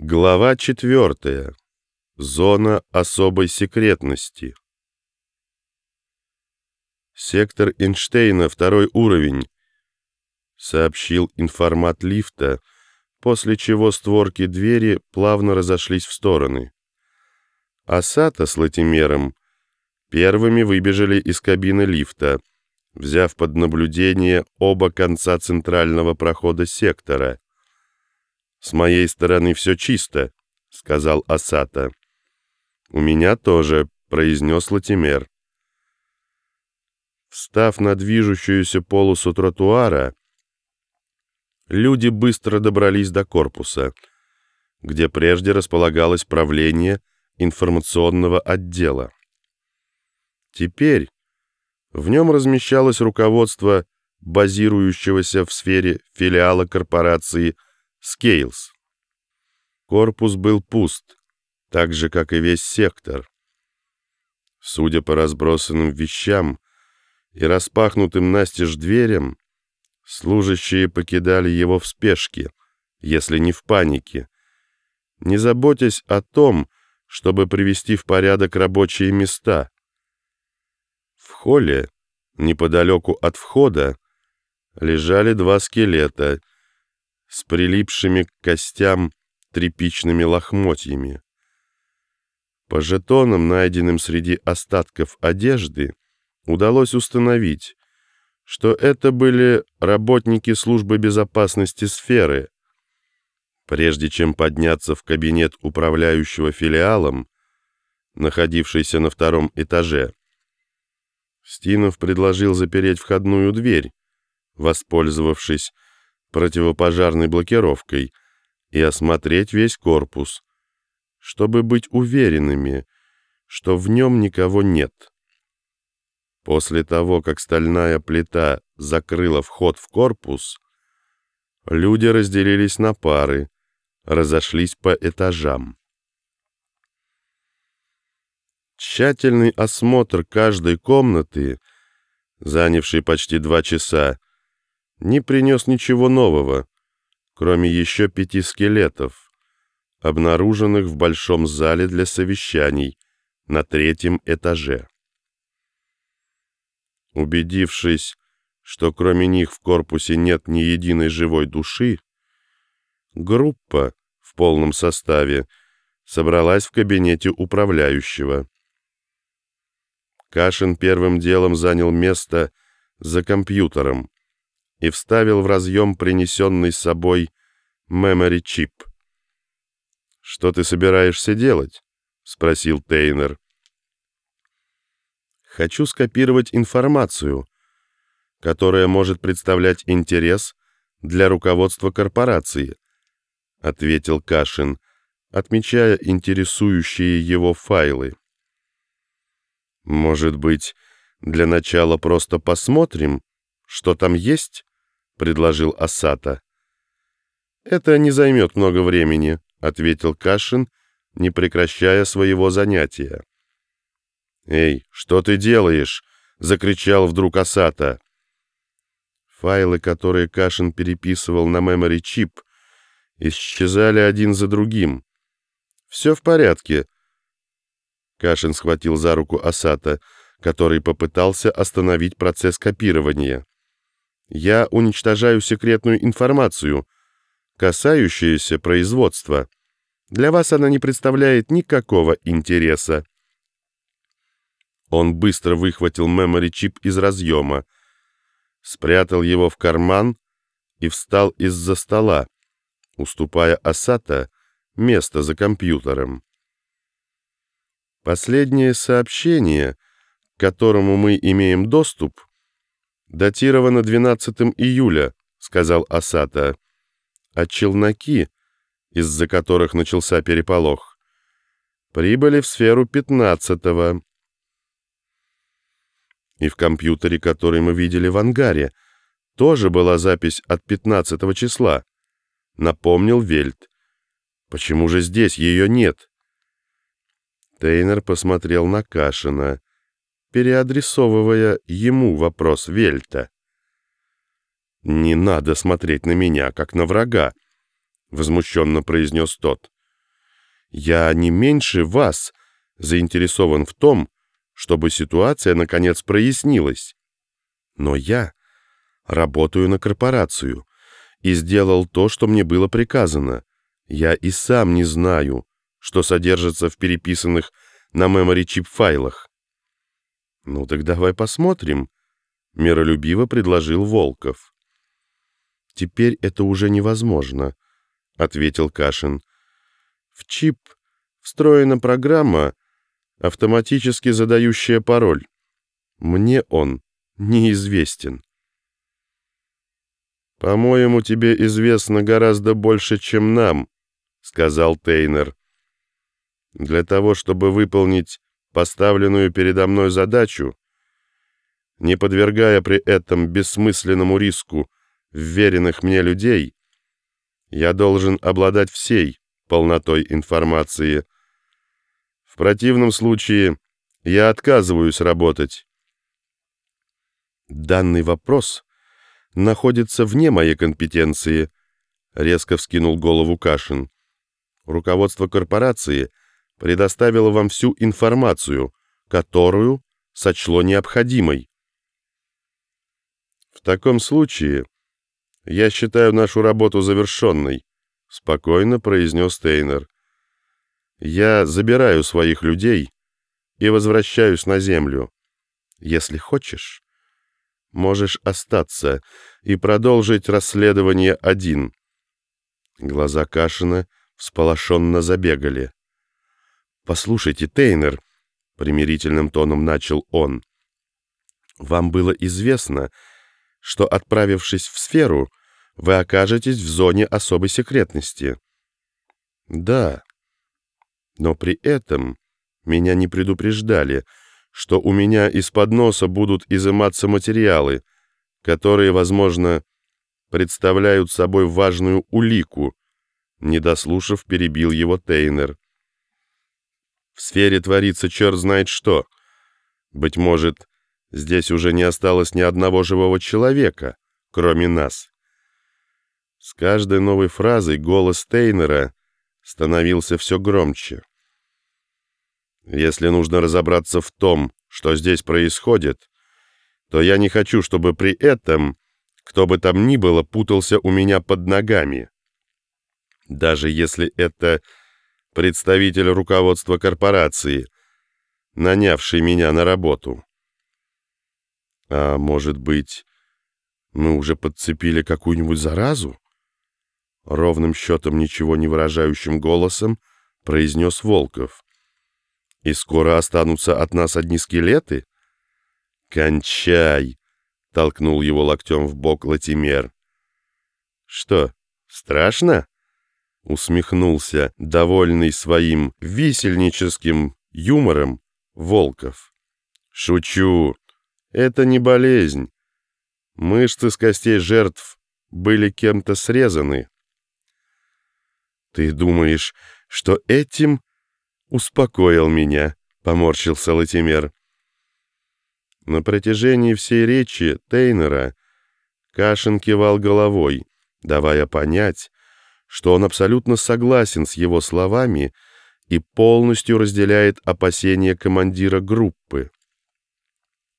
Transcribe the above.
Глава четвертая. Зона особой секретности. Сектор Эйнштейна, второй уровень, сообщил информат лифта, после чего створки двери плавно разошлись в стороны. Асата с Латимером первыми выбежали из кабины лифта, взяв под наблюдение оба конца центрального прохода сектора — «С моей стороны все чисто», — сказал Асата. «У меня тоже», — произнес Латимер. Встав на движущуюся полосу тротуара, люди быстро добрались до корпуса, где прежде располагалось правление информационного отдела. Теперь в нем размещалось руководство базирующегося в сфере филиала корпорации «Связь» Скейлс. Корпус был пуст, так же, как и весь сектор. Судя по разбросанным вещам и распахнутым настежь дверям, служащие покидали его в спешке, если не в панике, не заботясь о том, чтобы привести в порядок рабочие места. В холле, неподалеку от входа, лежали два скелета — с прилипшими к костям тряпичными лохмотьями. По жетонам, найденным среди остатков одежды, удалось установить, что это были работники службы безопасности сферы. Прежде чем подняться в кабинет управляющего филиалом, находившийся на втором этаже, Стинов предложил запереть входную дверь, воспользовавшись противопожарной блокировкой и осмотреть весь корпус, чтобы быть уверенными, что в нем никого нет. После того, как стальная плита закрыла вход в корпус, люди разделились на пары, разошлись по этажам. Тщательный осмотр каждой комнаты, занявший почти два часа, не принес ничего нового, кроме еще пяти скелетов, обнаруженных в большом зале для совещаний на третьем этаже. Убедившись, что кроме них в корпусе нет ни единой живой души, группа в полном составе собралась в кабинете управляющего. Кашин первым делом занял место за компьютером, и вставил в разъем принесенный с собой мемори-чип. «Что ты собираешься делать?» — спросил Тейнер. «Хочу скопировать информацию, которая может представлять интерес для руководства корпорации», — ответил Кашин, отмечая интересующие его файлы. «Может быть, для начала просто посмотрим, что там есть?» — предложил Асата. «Это не займет много времени», — ответил Кашин, не прекращая своего занятия. «Эй, что ты делаешь?» — закричал вдруг Асата. Файлы, которые Кашин переписывал на мемори-чип, исчезали один за другим. «Все в порядке». Кашин схватил за руку Асата, который попытался остановить процесс копирования. Я уничтожаю секретную информацию, касающуюся производства. Для вас она не представляет никакого интереса. Он быстро выхватил мемори-чип из разъема, спрятал его в карман и встал из-за стола, уступая Асата место за компьютером. Последнее сообщение, к которому мы имеем доступ, датировано 12 июля», — сказал Асата. «А челноки, из-за которых начался переполох, прибыли в сферу 15-го. И в компьютере, который мы видели в ангаре, тоже была запись от 15 числа», — напомнил Вельт. «Почему же здесь ее нет?» Тейнер посмотрел на Кашина переадресовывая ему вопрос Вельта. «Не надо смотреть на меня, как на врага», — возмущенно произнес тот. я не меньше вас заинтересован в том, чтобы ситуация наконец прояснилась. Но я работаю на корпорацию и сделал то, что мне было приказано. Я и сам не знаю, что содержится в переписанных на memory-чип файлах. «Ну так давай посмотрим», — миролюбиво предложил Волков. «Теперь это уже невозможно», — ответил Кашин. «В чип встроена программа, автоматически задающая пароль. Мне он неизвестен». «По-моему, тебе известно гораздо больше, чем нам», — сказал Тейнер. «Для того, чтобы выполнить поставленную передо мной задачу, не подвергая при этом бессмысленному риску вверенных мне людей, я должен обладать всей полнотой информации. В противном случае я отказываюсь работать. Данный вопрос находится вне моей компетенции, резко вскинул голову Кашин. Руководство корпорации предоставило вам всю информацию, которую сочло необходимой. В таком случае я считаю нашу работу завершенной, спокойно произнес Тейнер. Я забираю своих людей и возвращаюсь на землю. Если хочешь, Можешь остаться и продолжить расследование один». Глаза Кашина всполошенно забегали. «Послушайте, Тейнер», — примирительным тоном начал он, — «вам было известно, что, отправившись в сферу, вы окажетесь в зоне особой секретности». «Да, но при этом меня не предупреждали, — что у меня из-под носа будут изыматься материалы, которые, возможно, представляют собой важную улику, не дослушав, перебил его Тейнер. В сфере творится черт знает что. Быть может, здесь уже не осталось ни одного живого человека, кроме нас. С каждой новой фразой голос Тейнера становился все громче. Если нужно разобраться в том, что здесь происходит, то я не хочу, чтобы при этом кто бы там ни было путался у меня под ногами. Даже если это представитель руководства корпорации, нанявший меня на работу. А может быть, мы уже подцепили какую-нибудь заразу? Ровным счетом ничего не выражающим голосом произнес Волков. И скоро останутся от нас одни скелеты? Кончай! Толкнул его локтем в бок Латимер. Что, страшно? Усмехнулся, довольный своим висельническим юмором, Волков. Шучу. Это не болезнь. Мышцы с костей жертв были кем-то срезаны. Ты думаешь, что этим успокоил меня», — поморщился Латимер. На протяжении всей речи Тейнера Кашин кивал головой, давая понять, что он абсолютно согласен с его словами и полностью разделяет опасения командира группы.